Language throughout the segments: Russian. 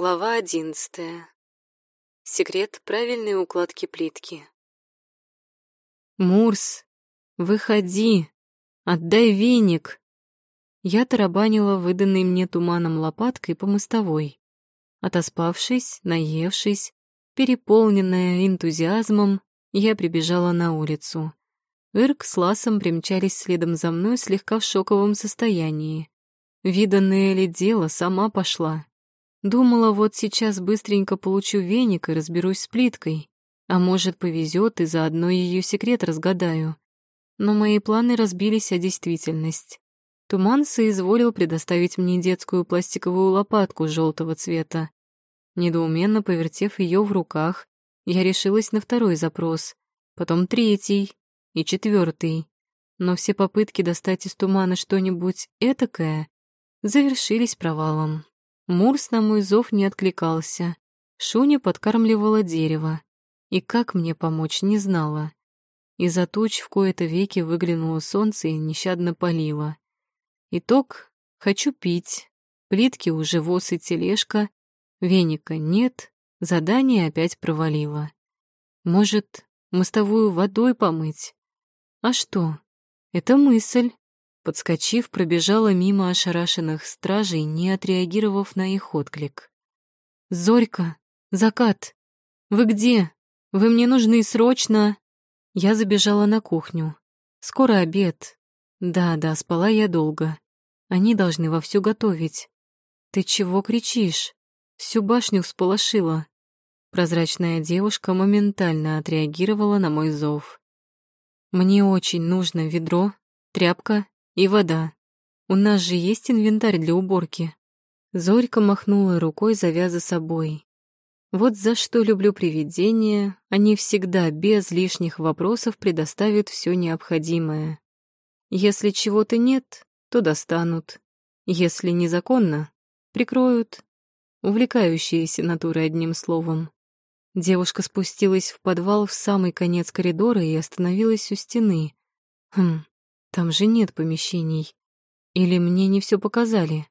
Глава одиннадцатая. Секрет правильной укладки плитки. «Мурс, выходи! Отдай веник!» Я тарабанила выданной мне туманом лопаткой по мостовой. Отоспавшись, наевшись, переполненная энтузиазмом, я прибежала на улицу. Ирк с Ласом примчались следом за мной слегка в шоковом состоянии. Виданное ли дело, сама пошла. Думала, вот сейчас быстренько получу веник и разберусь с плиткой. А может, повезет и заодно ее секрет разгадаю. Но мои планы разбились о действительность. Туман соизволил предоставить мне детскую пластиковую лопатку желтого цвета. Недоуменно повертев ее в руках, я решилась на второй запрос, потом третий и четвертый. Но все попытки достать из тумана что-нибудь этакое завершились провалом. Мурс на мой зов не откликался. Шуня подкармливала дерево. И как мне помочь, не знала. Из-за туч в кои-то веки выглянуло солнце и нещадно палило. Итог — хочу пить. Плитки уже воз и тележка. Веника нет, задание опять провалило. Может, мостовую водой помыть? А что? Это мысль. Подскочив, пробежала мимо ошарашенных стражей, не отреагировав на их отклик. «Зорька! Закат! Вы где? Вы мне нужны срочно!» Я забежала на кухню. «Скоро обед. Да-да, спала я долго. Они должны вовсю готовить. Ты чего кричишь? Всю башню всполошила». Прозрачная девушка моментально отреагировала на мой зов. «Мне очень нужно ведро, тряпка и вода. У нас же есть инвентарь для уборки. Зорька махнула рукой, завяза собой. Вот за что люблю привидения, они всегда без лишних вопросов предоставят все необходимое. Если чего-то нет, то достанут. Если незаконно, прикроют. Увлекающиеся натуры одним словом. Девушка спустилась в подвал в самый конец коридора и остановилась у стены. Хм, там же нет помещений. Или мне не все показали?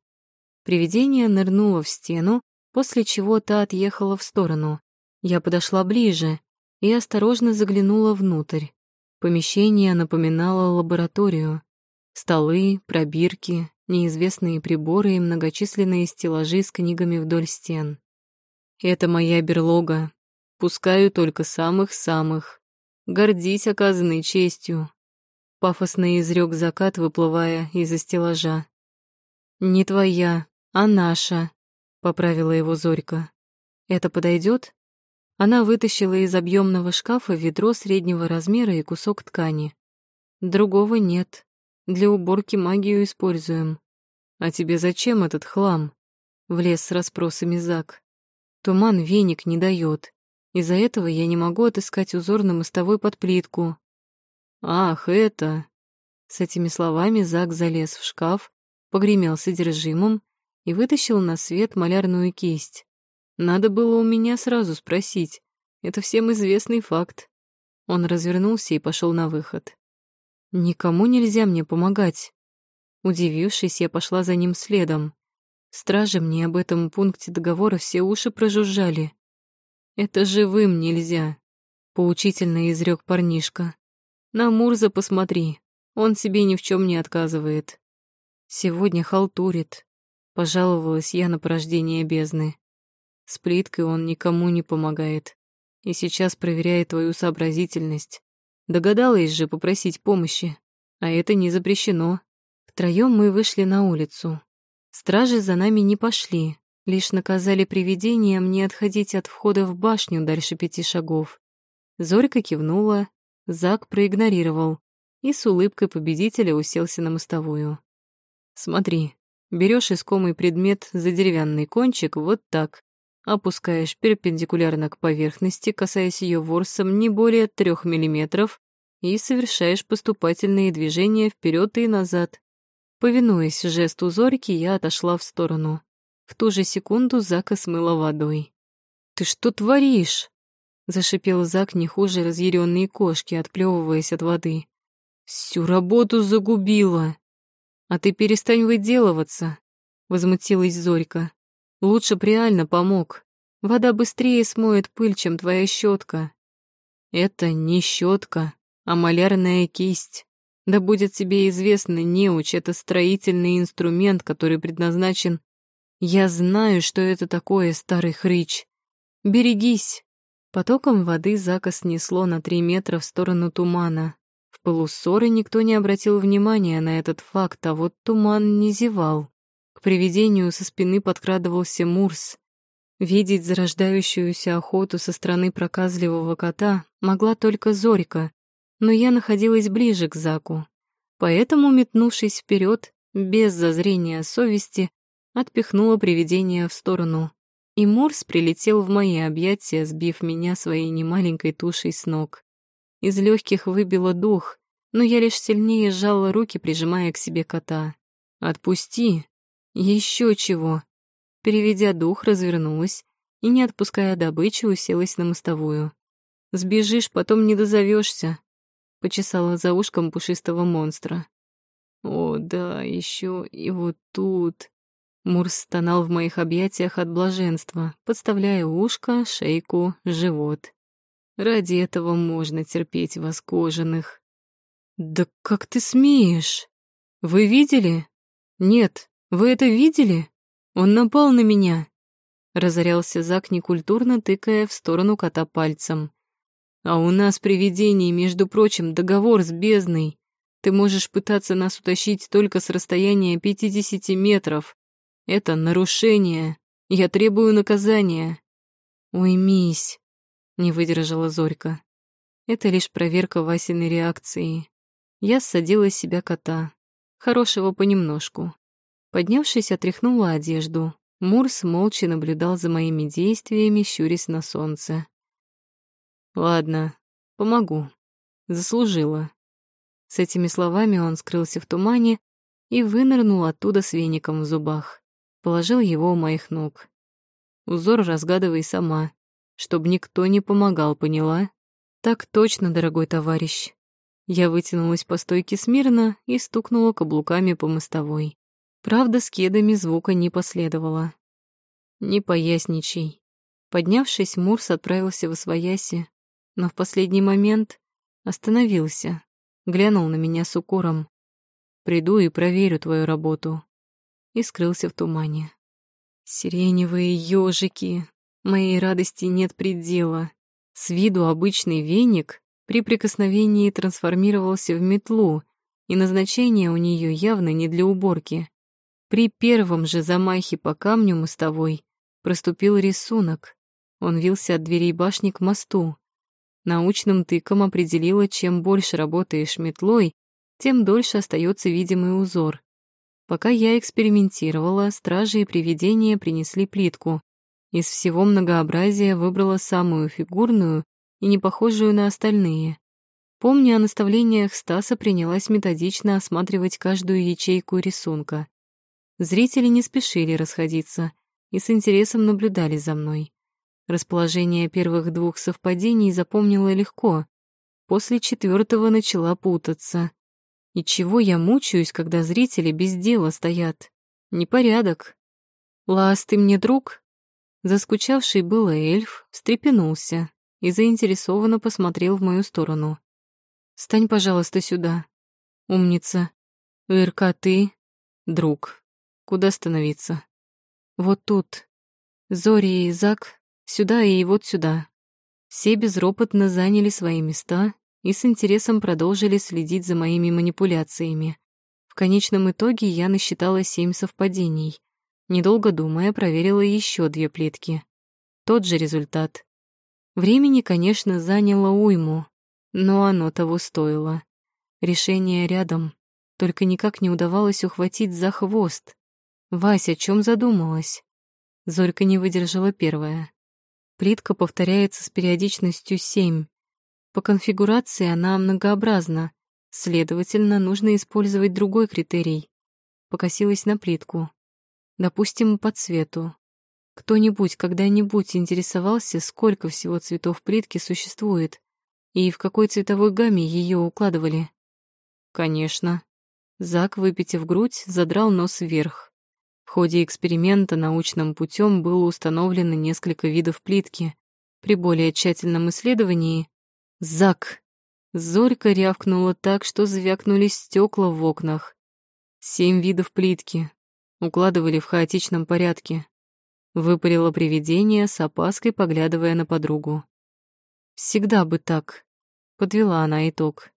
Привидение нырнуло в стену, после чего та отъехала в сторону. Я подошла ближе и осторожно заглянула внутрь. Помещение напоминало лабораторию. Столы, пробирки, неизвестные приборы и многочисленные стеллажи с книгами вдоль стен. Это моя берлога. Пускаю только самых-самых. Гордись оказанной честью. Пафосно изрек закат, выплывая из-за стеллажа. «Не твоя, а наша», — поправила его Зорька. «Это подойдет? Она вытащила из объемного шкафа ведро среднего размера и кусок ткани. «Другого нет. Для уборки магию используем». «А тебе зачем этот хлам?» — влез с расспросами Зак. «Туман веник не дает. Из-за этого я не могу отыскать узор на мостовой под плитку. «Ах, это...» С этими словами Зак залез в шкаф, погремел содержимым и вытащил на свет малярную кисть. Надо было у меня сразу спросить. Это всем известный факт. Он развернулся и пошел на выход. «Никому нельзя мне помогать». Удивившись, я пошла за ним следом. Стражи мне об этом пункте договора все уши прожужжали. «Это живым нельзя», — поучительно изрек парнишка. На Мурза посмотри, он себе ни в чем не отказывает. Сегодня халтурит, пожаловалась я на порождение бездны. С плиткой он никому не помогает. И сейчас проверяет твою сообразительность. Догадалась же попросить помощи, а это не запрещено. Втроем мы вышли на улицу. Стражи за нами не пошли, лишь наказали привидениям не отходить от входа в башню дальше пяти шагов. Зорька кивнула, Зак проигнорировал и с улыбкой победителя уселся на мостовую. «Смотри, берешь искомый предмет за деревянный кончик вот так, опускаешь перпендикулярно к поверхности, касаясь ее ворсом не более трех миллиметров, и совершаешь поступательные движения вперед и назад. Повинуясь жесту Зорьки, я отошла в сторону. В ту же секунду Зака смыла водой. «Ты что творишь?» Зашипел Зак не хуже разъяренные кошки, отплевываясь от воды. «Всю работу загубила!» «А ты перестань выделываться!» — возмутилась Зорька. Лучше б реально помог. Вода быстрее смоет пыль, чем твоя щетка. Это не щетка, а малярная кисть. Да будет тебе известно, неуч — это строительный инструмент, который предназначен... Я знаю, что это такое, старый хрыч. Берегись. Потоком воды Зака снесло на три метра в сторону тумана. В пылу никто не обратил внимания на этот факт, а вот туман не зевал. К привидению со спины подкрадывался Мурс. Видеть зарождающуюся охоту со стороны проказливого кота могла только Зорька, но я находилась ближе к Заку. Поэтому, метнувшись вперед, без зазрения совести, отпихнула привидение в сторону. И Мурс прилетел в мои объятия, сбив меня своей немаленькой тушей с ног. Из легких выбило дух, но я лишь сильнее сжала руки, прижимая к себе кота. «Отпусти!» Еще чего. Переведя дух, развернулась и, не отпуская добычу, уселась на мостовую. «Сбежишь, потом не дозовешься. почесала за ушком пушистого монстра. «О, да, еще и вот тут...» Мурс стонал в моих объятиях от блаженства, подставляя ушко, шейку, живот. Ради этого можно терпеть вас кожаных. «Да как ты смеешь? Вы видели? Нет, вы это видели? Он напал на меня!» Разорялся Зак некультурно, тыкая в сторону кота пальцем. «А у нас привидений, между прочим, договор с бездной. Ты можешь пытаться нас утащить только с расстояния 50 метров. Это нарушение. Я требую наказания». «Уймись», — не выдержала Зорька. Это лишь проверка Васиной реакции. Я ссадила с себя кота. Хорошего понемножку. Поднявшись, отряхнула одежду. Мурс молча наблюдал за моими действиями, щурясь на солнце. «Ладно, помогу. Заслужила». С этими словами он скрылся в тумане и вынырнул оттуда с веником в зубах. Положил его у моих ног. Узор разгадывай сама, чтобы никто не помогал, поняла? Так точно, дорогой товарищ. Я вытянулась по стойке смирно и стукнула каблуками по мостовой. Правда, с кедами звука не последовало. «Не поясничай». Поднявшись, Мурс отправился в Освояси, но в последний момент остановился, глянул на меня с укором. «Приду и проверю твою работу». И скрылся в тумане. Сиреневые ежики. Моей радости нет предела. С виду обычный веник при прикосновении трансформировался в метлу, и назначение у нее явно не для уборки. При первом же замахе по камню мостовой проступил рисунок. Он вился от дверей башни к мосту. Научным тыком определила, чем больше работаешь метлой, тем дольше остается видимый узор. Пока я экспериментировала, стражи и привидения принесли плитку. Из всего многообразия выбрала самую фигурную и не похожую на остальные. Помня о наставлениях Стаса, принялась методично осматривать каждую ячейку рисунка. Зрители не спешили расходиться и с интересом наблюдали за мной. Расположение первых двух совпадений запомнила легко. После четвертого начала путаться. И чего я мучаюсь, когда зрители без дела стоят? Непорядок. «Лас, ты мне друг?» Заскучавший было эльф встрепенулся и заинтересованно посмотрел в мою сторону. «Стань, пожалуйста, сюда. Умница. Ирка, ты друг. Куда становиться? Вот тут. Зори и Зак, сюда и вот сюда. Все безропотно заняли свои места и с интересом продолжили следить за моими манипуляциями. В конечном итоге я насчитала семь совпадений. Недолго думая, проверила еще две плитки. Тот же результат. Времени, конечно, заняло уйму, но оно того стоило. Решение рядом, только никак не удавалось ухватить за хвост. Вася, о чем задумалась? Зорька не выдержала первая. Плитка повторяется с периодичностью 7. По конфигурации она многообразна, следовательно, нужно использовать другой критерий. Покосилась на плитку. Допустим, по цвету. Кто-нибудь когда-нибудь интересовался, сколько всего цветов плитки существует и в какой цветовой гамме ее укладывали? Конечно. Зак, выпитив грудь, задрал нос вверх. В ходе эксперимента научным путем было установлено несколько видов плитки. При более тщательном исследовании «Зак!» Зорька рявкнула так, что звякнули стекла в окнах. Семь видов плитки. Укладывали в хаотичном порядке. Выпарило привидение с опаской, поглядывая на подругу. «Всегда бы так», — подвела она итог.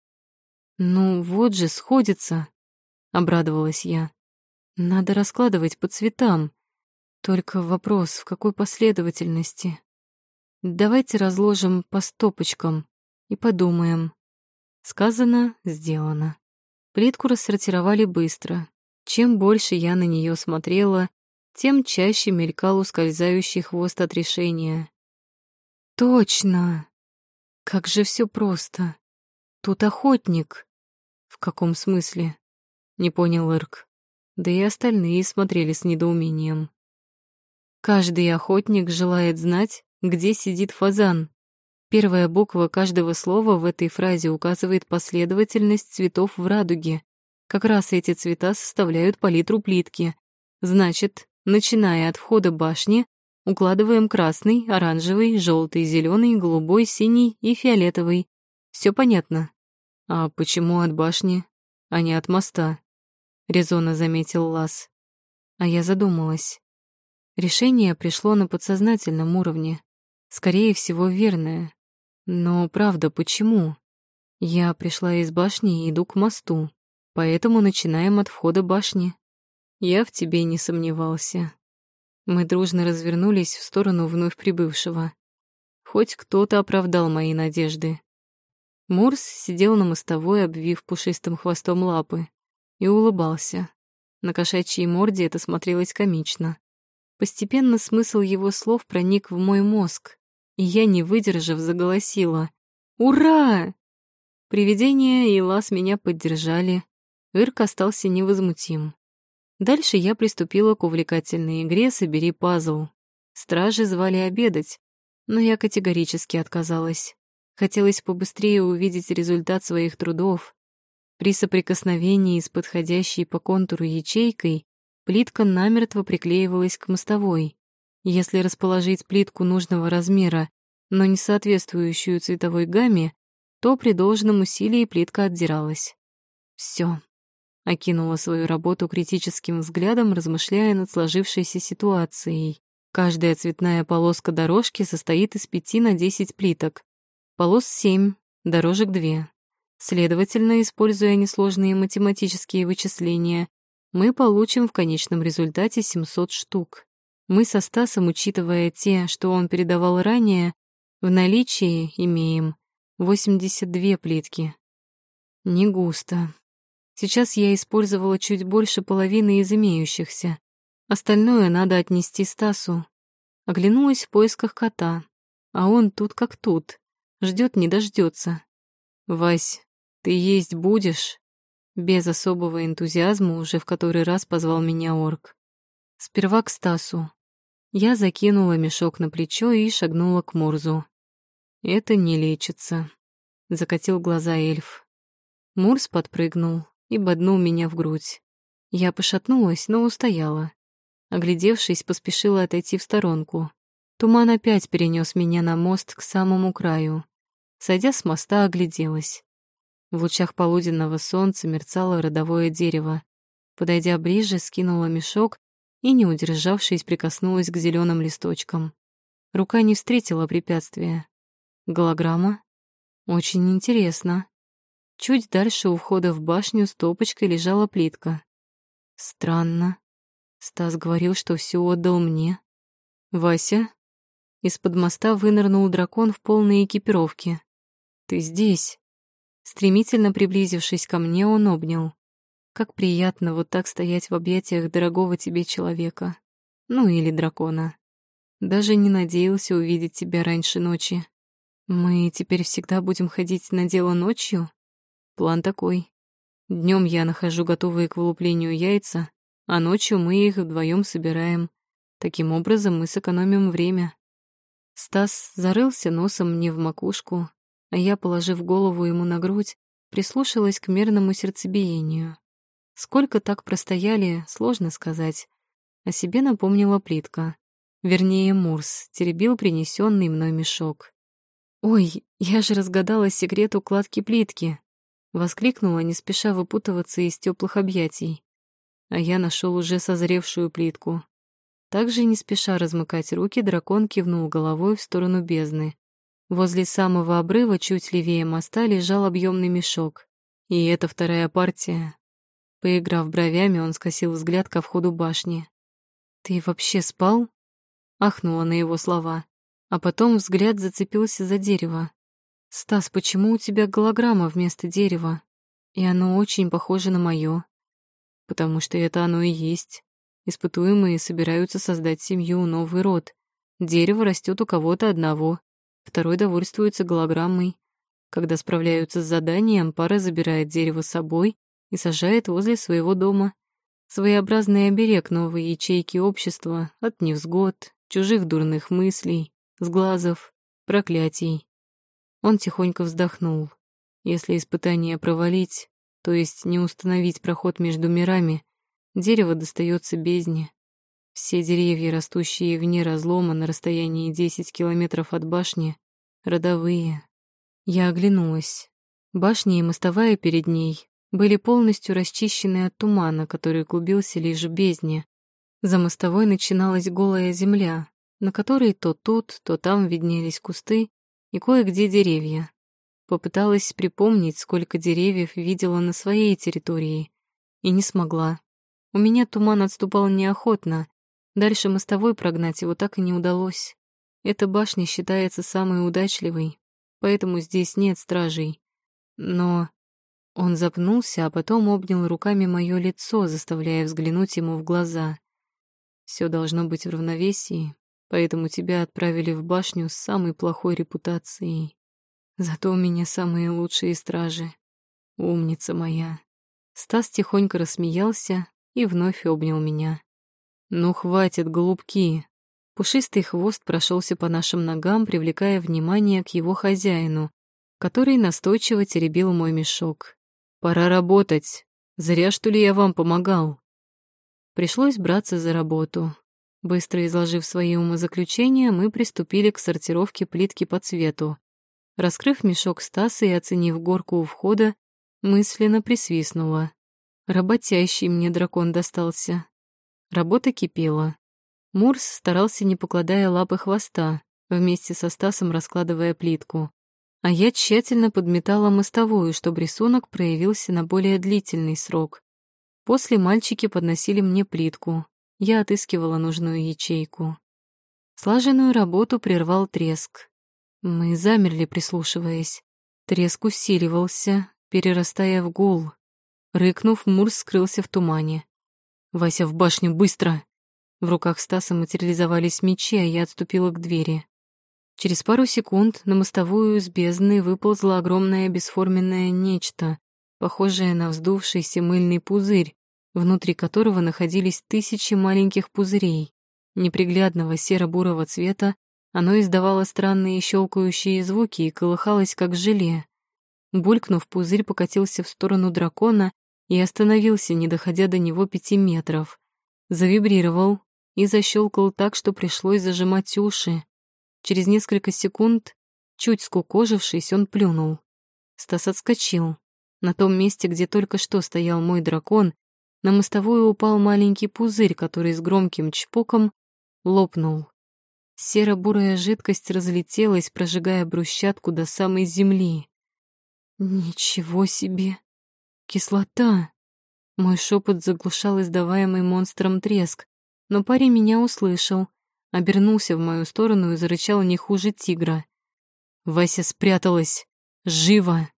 «Ну вот же, сходится», — обрадовалась я. «Надо раскладывать по цветам. Только вопрос, в какой последовательности? Давайте разложим по стопочкам и подумаем». Сказано, сделано. Плитку рассортировали быстро. Чем больше я на нее смотрела, тем чаще мелькал ускользающий хвост от решения. «Точно! Как же все просто! Тут охотник!» «В каком смысле?» — не понял Ирк. Да и остальные смотрели с недоумением. Каждый охотник желает знать, где сидит фазан. Первая буква каждого слова в этой фразе указывает последовательность цветов в радуге. Как раз эти цвета составляют палитру плитки. Значит, начиная от входа башни, укладываем красный, оранжевый, желтый, зеленый, голубой, синий и фиолетовый. Все понятно. А почему от башни, а не от моста? Резонно заметил Лас. А я задумалась. Решение пришло на подсознательном уровне. Скорее всего, верное. Но правда, почему? Я пришла из башни и иду к мосту, поэтому начинаем от входа башни. Я в тебе не сомневался. Мы дружно развернулись в сторону вновь прибывшего. Хоть кто-то оправдал мои надежды. Мурс сидел на мостовой, обвив пушистым хвостом лапы, и улыбался. На кошачьей морде это смотрелось комично. Постепенно смысл его слов проник в мой мозг, и я, не выдержав, заголосила. «Ура!» Привидение и Лас меня поддержали. Ирк остался невозмутим. Дальше я приступила к увлекательной игре «Собери пазл». Стражи звали обедать, но я категорически отказалась. Хотелось побыстрее увидеть результат своих трудов. При соприкосновении с подходящей по контуру ячейкой плитка намертво приклеивалась к мостовой. Если расположить плитку нужного размера, но не соответствующую цветовой гамме, то при должном усилии плитка отдиралась. Все. Окинула свою работу критическим взглядом, размышляя над сложившейся ситуацией. Каждая цветная полоска дорожки состоит из пяти на десять плиток. Полос семь, дорожек две. Следовательно, используя несложные математические вычисления, мы получим в конечном результате 700 штук. Мы со Стасом, учитывая те, что он передавал ранее, в наличии имеем 82 плитки. Не густо. Сейчас я использовала чуть больше половины из имеющихся. Остальное надо отнести Стасу. Оглянулась в поисках кота, а он тут как тут, ждет не дождется. «Вась, ты есть будешь?» Без особого энтузиазма уже в который раз позвал меня орк. Сперва к Стасу, я закинула мешок на плечо и шагнула к Мурзу. «Это не лечится», — закатил глаза эльф. Мурз подпрыгнул и боднул меня в грудь. Я пошатнулась, но устояла. Оглядевшись, поспешила отойти в сторонку. Туман опять перенес меня на мост к самому краю. Сойдя с моста, огляделась. В лучах полуденного солнца мерцало родовое дерево. Подойдя ближе, скинула мешок и, не удержавшись, прикоснулась к зеленым листочкам. Рука не встретила препятствия. Голограмма? Очень интересно. Чуть дальше у входа в башню стопочкой лежала плитка. Странно. Стас говорил, что все отдал мне. Вася? Из-под моста вынырнул дракон в полной экипировке. Ты здесь. Стремительно приблизившись ко мне, он обнял. Как приятно вот так стоять в объятиях дорогого тебе человека. Ну или дракона. Даже не надеялся увидеть тебя раньше ночи. Мы теперь всегда будем ходить на дело ночью? План такой. Днем я нахожу готовые к вылуплению яйца, а ночью мы их вдвоем собираем. Таким образом мы сэкономим время. Стас зарылся носом мне в макушку, а я, положив голову ему на грудь, прислушалась к мерному сердцебиению. Сколько так простояли, сложно сказать. О себе напомнила плитка. Вернее, Мурс теребил принесенный мной мешок. «Ой, я же разгадала секрет укладки плитки!» Воскликнула, не спеша выпутываться из теплых объятий. А я нашел уже созревшую плитку. Также, не спеша размыкать руки, дракон кивнул головой в сторону бездны. Возле самого обрыва, чуть левее моста, лежал объемный мешок. И это вторая партия. Поиграв бровями, он скосил взгляд ко входу башни. «Ты вообще спал?» Ахнула на его слова. А потом взгляд зацепился за дерево. «Стас, почему у тебя голограмма вместо дерева? И оно очень похоже на моё». «Потому что это оно и есть. Испытуемые собираются создать семью, новый род. Дерево растет у кого-то одного, второй довольствуется голограммой. Когда справляются с заданием, пара забирает дерево с собой и сажает возле своего дома. Своеобразный оберег новой ячейки общества от невзгод, чужих дурных мыслей, сглазов, проклятий. Он тихонько вздохнул. Если испытание провалить, то есть не установить проход между мирами, дерево достается бездне. Все деревья, растущие вне разлома на расстоянии 10 километров от башни, родовые. Я оглянулась. Башня и мостовая перед ней были полностью расчищены от тумана, который клубился лишь в бездне. За мостовой начиналась голая земля, на которой то тут, то там виднелись кусты и кое-где деревья. Попыталась припомнить, сколько деревьев видела на своей территории, и не смогла. У меня туман отступал неохотно, Дальше мостовой прогнать его так и не удалось. Эта башня считается самой удачливой, поэтому здесь нет стражей. Но он запнулся, а потом обнял руками мое лицо, заставляя взглянуть ему в глаза. Все должно быть в равновесии, поэтому тебя отправили в башню с самой плохой репутацией. Зато у меня самые лучшие стражи. Умница моя. Стас тихонько рассмеялся и вновь обнял меня. «Ну, хватит, голубки!» Пушистый хвост прошелся по нашим ногам, привлекая внимание к его хозяину, который настойчиво теребил мой мешок. «Пора работать. Зря, что ли, я вам помогал?» Пришлось браться за работу. Быстро изложив свои умозаключения, мы приступили к сортировке плитки по цвету. Раскрыв мешок Стаса и оценив горку у входа, мысленно присвистнула. Работящий мне дракон достался. Работа кипела. Мурс старался, не покладая лапы хвоста, вместе со Стасом раскладывая плитку. А я тщательно подметала мостовую, чтобы рисунок проявился на более длительный срок. После мальчики подносили мне плитку. Я отыскивала нужную ячейку. Слаженную работу прервал треск. Мы замерли, прислушиваясь. Треск усиливался, перерастая в гул. Рыкнув, Мурс скрылся в тумане. «Вася, в башню, быстро!» В руках Стаса материализовались мечи, а я отступила к двери. Через пару секунд на мостовую с бездны выползло огромное бесформенное нечто, похожее на вздувшийся мыльный пузырь, внутри которого находились тысячи маленьких пузырей. Неприглядного серо-бурого цвета оно издавало странные щелкающие звуки и колыхалось, как желе. Булькнув, пузырь покатился в сторону дракона, и остановился, не доходя до него пяти метров. Завибрировал и защелкал так, что пришлось зажимать уши. Через несколько секунд, чуть скукожившись, он плюнул. Стас отскочил. На том месте, где только что стоял мой дракон, на мостовую упал маленький пузырь, который с громким чпоком лопнул. Серо-бурая жидкость разлетелась, прожигая брусчатку до самой земли. «Ничего себе!» Кислота. Мой шепот заглушал издаваемый монстром треск, но парень меня услышал, обернулся в мою сторону и зарычал не хуже тигра. Вася спряталась. Живо!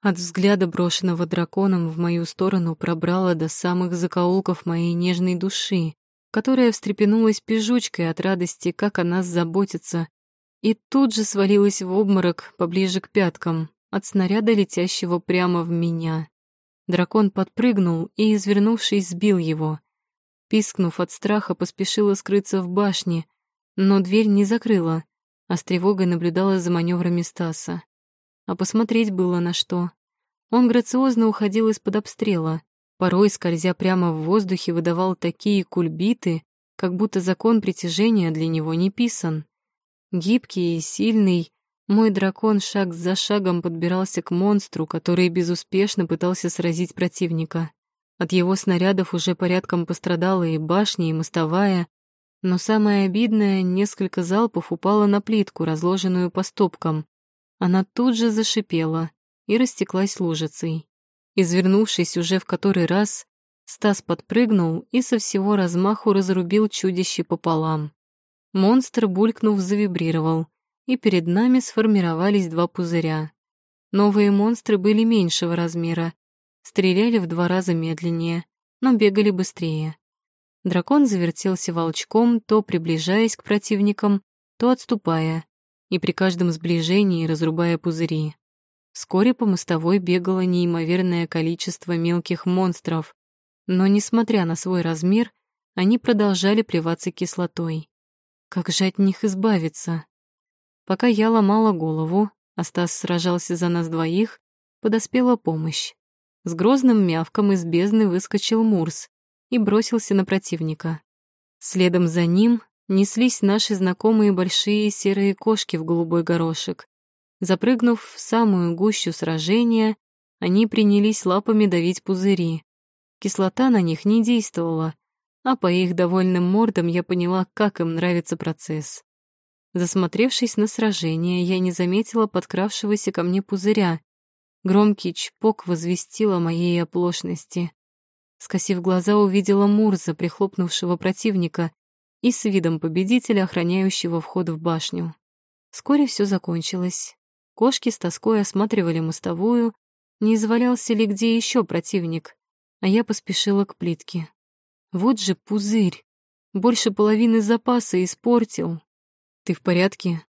От взгляда, брошенного драконом в мою сторону, пробрала до самых закоулков моей нежной души, которая встрепенулась пижучкой от радости, как о нас заботится, и тут же свалилась в обморок поближе к пяткам от снаряда, летящего прямо в меня. Дракон подпрыгнул и, извернувшись, сбил его. Пискнув от страха, поспешила скрыться в башне, но дверь не закрыла, а с тревогой наблюдала за маневрами Стаса. А посмотреть было на что. Он грациозно уходил из-под обстрела, Порой, скользя прямо в воздухе, выдавал такие кульбиты, как будто закон притяжения для него не писан. Гибкий и сильный, мой дракон шаг за шагом подбирался к монстру, который безуспешно пытался сразить противника. От его снарядов уже порядком пострадала и башня, и мостовая, но самое обидное — несколько залпов упало на плитку, разложенную по стопкам. Она тут же зашипела и растеклась лужицей. Извернувшись уже в который раз, Стас подпрыгнул и со всего размаху разрубил чудище пополам. Монстр, булькнув, завибрировал — и перед нами сформировались два пузыря. Новые монстры были меньшего размера, стреляли в два раза медленнее, но бегали быстрее. Дракон завертелся волчком, то приближаясь к противникам, то отступая, и при каждом сближении разрубая пузыри. Вскоре по мостовой бегало неимоверное количество мелких монстров, но, несмотря на свой размер, они продолжали плеваться кислотой. Как же от них избавиться? Пока я ломала голову, а Стас сражался за нас двоих, подоспела помощь. С грозным мявком из бездны выскочил Мурс и бросился на противника. Следом за ним неслись наши знакомые большие серые кошки в голубой горошек. Запрыгнув в самую гущу сражения, они принялись лапами давить пузыри. Кислота на них не действовала, а по их довольным мордам я поняла, как им нравится процесс. Засмотревшись на сражение, я не заметила подкравшегося ко мне пузыря. Громкий чпок возвестил о моей оплошности. Скосив глаза, увидела Мурза, прихлопнувшего противника, и с видом победителя, охраняющего вход в башню. Вскоре все закончилось. Кошки с тоской осматривали мостовую, не извалялся ли где еще противник, а я поспешила к плитке. Вот же пузырь! Больше половины запаса испортил. «Ты в порядке?»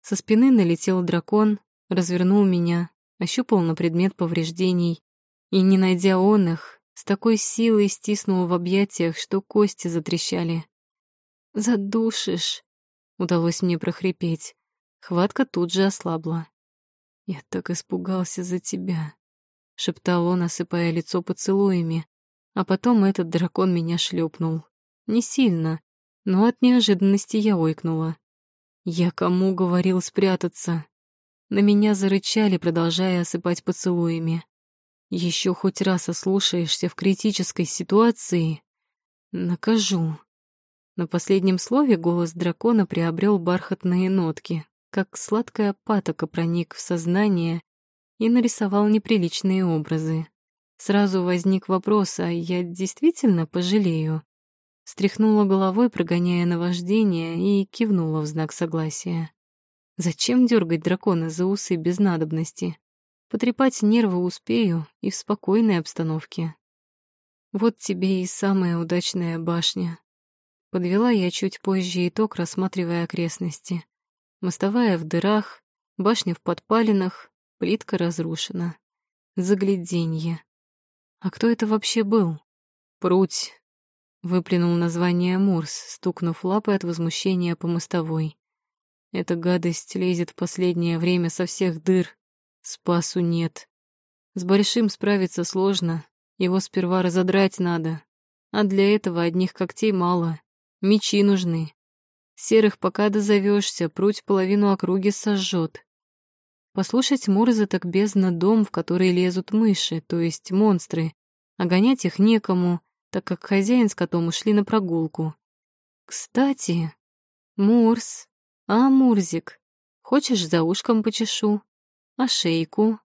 Со спины налетел дракон, развернул меня, ощупал на предмет повреждений и, не найдя он их, с такой силой стиснул в объятиях, что кости затрещали. «Задушишь!» — удалось мне прохрипеть. Хватка тут же ослабла. «Я так испугался за тебя», — шептал он, осыпая лицо поцелуями, а потом этот дракон меня шлепнул. Не сильно, но от неожиданности я ойкнула. Я кому говорил спрятаться? На меня зарычали, продолжая осыпать поцелуями. Еще хоть раз ослушаешься в критической ситуации — накажу. На последнем слове голос дракона приобрел бархатные нотки, как сладкая патока проник в сознание и нарисовал неприличные образы. Сразу возник вопрос, а я действительно пожалею? Стряхнула головой, прогоняя наваждение, и кивнула в знак согласия. Зачем дергать дракона за усы без надобности? Потрепать нервы успею и в спокойной обстановке. Вот тебе и самая удачная башня. Подвела я чуть позже итог, рассматривая окрестности. Мостовая в дырах, башня в подпалинах, плитка разрушена. Загляденье. А кто это вообще был? Пруть, Выплюнул название Мурс, стукнув лапой от возмущения по мостовой. Эта гадость лезет в последнее время со всех дыр. Спасу нет. С большим справиться сложно. Его сперва разодрать надо. А для этого одних когтей мало. Мечи нужны. Серых пока дозовешься, пруть половину округи сожжет. Послушать Мурза так бездна дом, в который лезут мыши, то есть монстры. А гонять их некому, так как хозяин с котом ушли на прогулку. «Кстати, Мурс, а Мурзик, хочешь за ушком почешу? А шейку?»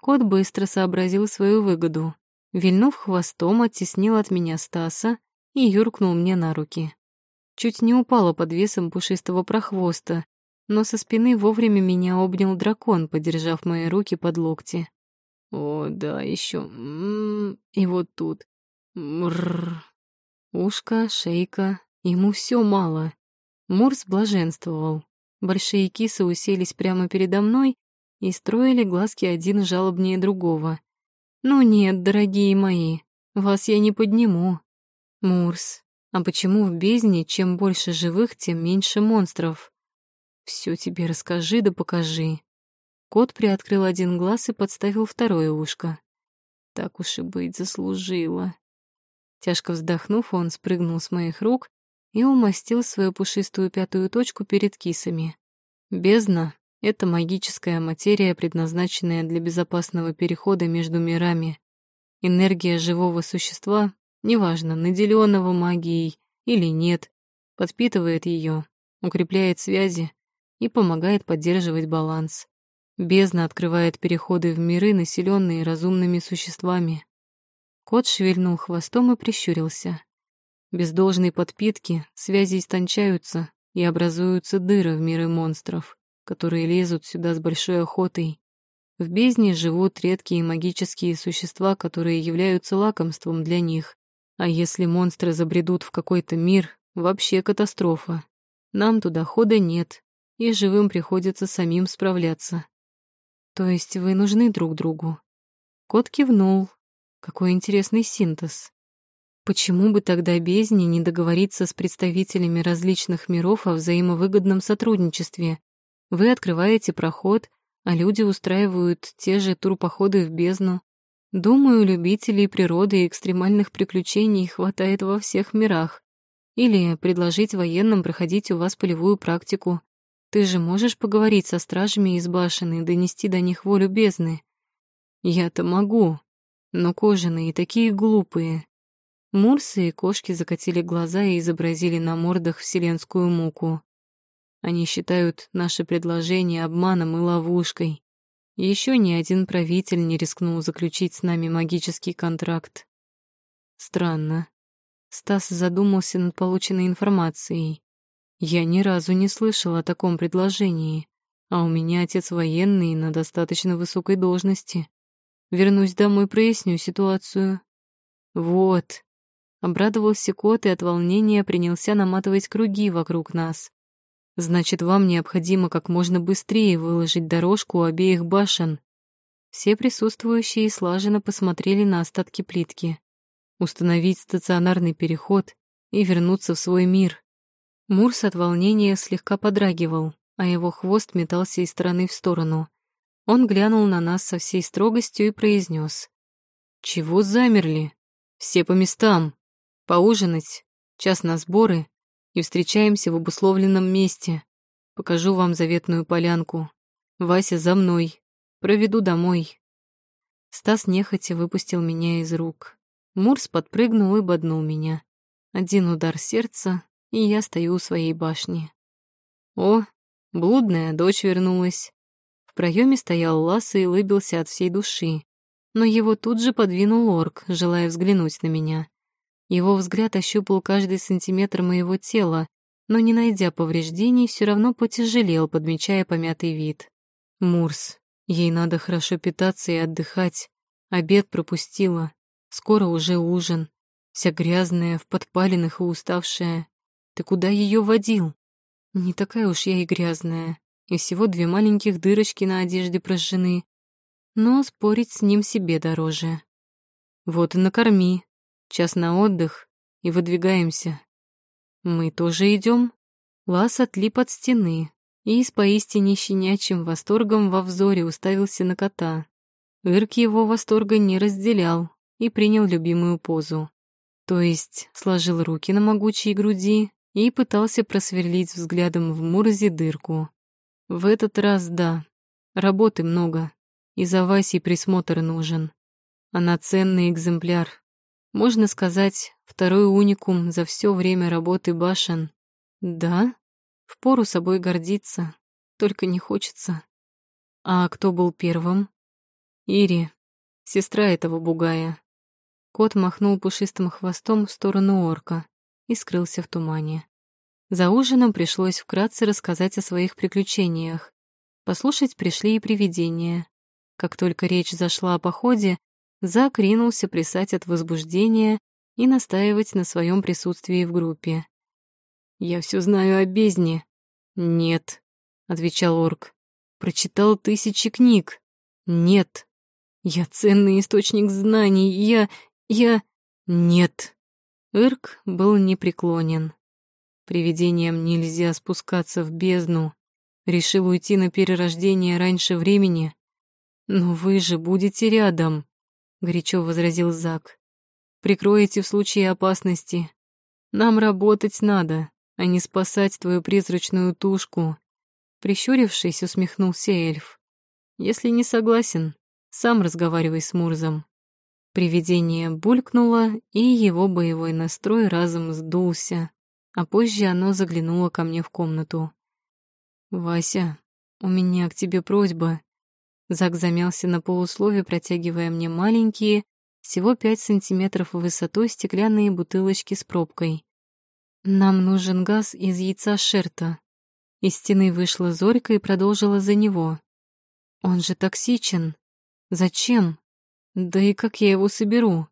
Кот быстро сообразил свою выгоду. Вильнув хвостом, оттеснил от меня Стаса и юркнул мне на руки. Чуть не упала под весом пушистого прохвоста, но со спины вовремя меня обнял дракон, подержав мои руки под локти. О, да, еще. М-м, и вот тут. Мрррр. Ушко, шейка, ему все мало. Мурс блаженствовал. Большие кисы уселись прямо передо мной и строили глазки один жалобнее другого. «Ну нет, дорогие мои, вас я не подниму. Мурс, а почему в бездне чем больше живых, тем меньше монстров? Все тебе расскажи да покажи». Кот приоткрыл один глаз и подставил второе ушко. так уж и быть, заслужила. Тяжко вздохнув, он спрыгнул с моих рук и умастил свою пушистую пятую точку перед кисами. Бездна — это магическая материя, предназначенная для безопасного перехода между мирами. Энергия живого существа, неважно, наделенного магией или нет, подпитывает ее, укрепляет связи и помогает поддерживать баланс. Бездна открывает переходы в миры, населенные разумными существами. Кот шевельнул хвостом и прищурился. Без должной подпитки связи истончаются и образуются дыры в миры монстров, которые лезут сюда с большой охотой. В бездне живут редкие магические существа, которые являются лакомством для них. А если монстры забредут в какой-то мир, вообще катастрофа. Нам туда хода нет, и живым приходится самим справляться. То есть вы нужны друг другу? Кот кивнул. Какой интересный синтез. Почему бы тогда бездне не договориться с представителями различных миров о взаимовыгодном сотрудничестве? Вы открываете проход, а люди устраивают те же турпоходы в бездну. Думаю, любителей природы и экстремальных приключений хватает во всех мирах. Или предложить военным проходить у вас полевую практику. Ты же можешь поговорить со стражами из башен и донести до них волю бездны. Я-то могу, но кожаные такие глупые. Мурсы и кошки закатили глаза и изобразили на мордах вселенскую муку. Они считают наше предложение обманом и ловушкой. Еще ни один правитель не рискнул заключить с нами магический контракт. Странно. Стас задумался над полученной информацией. Я ни разу не слышал о таком предложении, а у меня отец военный на достаточно высокой должности. Вернусь домой, проясню ситуацию. Вот. Обрадовался кот и от волнения принялся наматывать круги вокруг нас. Значит, вам необходимо как можно быстрее выложить дорожку у обеих башен. Все присутствующие слаженно посмотрели на остатки плитки. Установить стационарный переход и вернуться в свой мир. Мурс от волнения слегка подрагивал, а его хвост метался из стороны в сторону. Он глянул на нас со всей строгостью и произнес: «Чего замерли? Все по местам. Поужинать, час на сборы и встречаемся в обусловленном месте. Покажу вам заветную полянку. Вася за мной. Проведу домой. Стас нехотя выпустил меня из рук. Мурс подпрыгнул и боднул меня. Один удар сердца, и я стою у своей башни. О, блудная дочь вернулась. В проеме стоял Ласса и улыбился от всей души. Но его тут же подвинул орк, желая взглянуть на меня. Его взгляд ощупал каждый сантиметр моего тела, но, не найдя повреждений, все равно потяжелел, подмечая помятый вид. «Мурс, ей надо хорошо питаться и отдыхать. Обед пропустила. Скоро уже ужин. Вся грязная, в подпалинах и уставшая. Ты куда ее водил? Не такая уж я и грязная, и всего две маленьких дырочки на одежде прожжены. Но спорить с ним себе дороже. Вот и накорми, Час на отдых и выдвигаемся. Мы тоже идем. Лас отлип от стены и с поистине щенячьим восторгом во взоре уставился на кота. Ирк его восторга не разделял и принял любимую позу. То есть сложил руки на могучей груди и пытался просверлить взглядом в Мурзе дырку. В этот раз да, работы много, и за Васей присмотр нужен. Она ценный экземпляр, можно сказать, второй уникум за все время работы башен. Да, впору собой гордиться, только не хочется. А кто был первым? Ири, сестра этого бугая. Кот махнул пушистым хвостом в сторону орка и скрылся в тумане. За ужином пришлось вкратце рассказать о своих приключениях. Послушать пришли и привидения. Как только речь зашла о походе, Зак ринулся плясать от возбуждения и настаивать на своем присутствии в группе. «Я все знаю о бездне». «Нет», — отвечал орк. «Прочитал тысячи книг». «Нет». «Я ценный источник знаний. Я... я...» «Нет». Ирк был непреклонен. Привидениям нельзя спускаться в бездну. Решил уйти на перерождение раньше времени. Но вы же будете рядом. — горячо возразил Зак. «Прикроете в случае опасности. Нам работать надо, а не спасать твою призрачную тушку». Прищурившись, усмехнулся эльф. «Если не согласен, сам разговаривай с Мурзом». Привидение булькнуло, и его боевой настрой разом сдулся, а позже оно заглянуло ко мне в комнату. «Вася, у меня к тебе просьба». Зак замялся на полуслове, протягивая мне маленькие, всего пять сантиметров высотой стеклянные бутылочки с пробкой. «Нам нужен газ из яйца Шерта». Из стены вышла Зорька и продолжила за него. «Он же токсичен. Зачем? Да и как я его соберу?»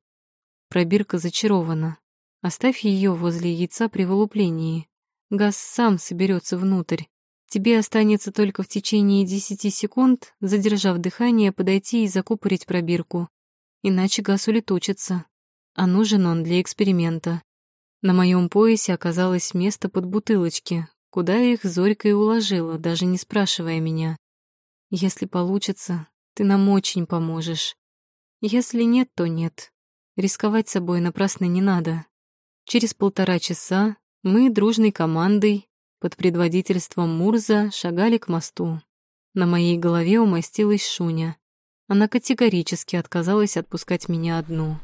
Пробирка зачарована. Оставь ее возле яйца при вылуплении. Газ сам соберется внутрь. Тебе останется только в течение десяти секунд, задержав дыхание, подойти и закупорить пробирку. Иначе газ улетучится. А нужен он для эксперимента. На моем поясе оказалось место под бутылочки, куда их Зорька и уложила, даже не спрашивая меня. Если получится, ты нам очень поможешь. Если нет, то нет. Рисковать собой напрасно не надо. Через полтора часа мы дружной командой под предводительством Мурза шагали к мосту. На моей голове умостилась Шуня. Она категорически отказалась отпускать меня одну.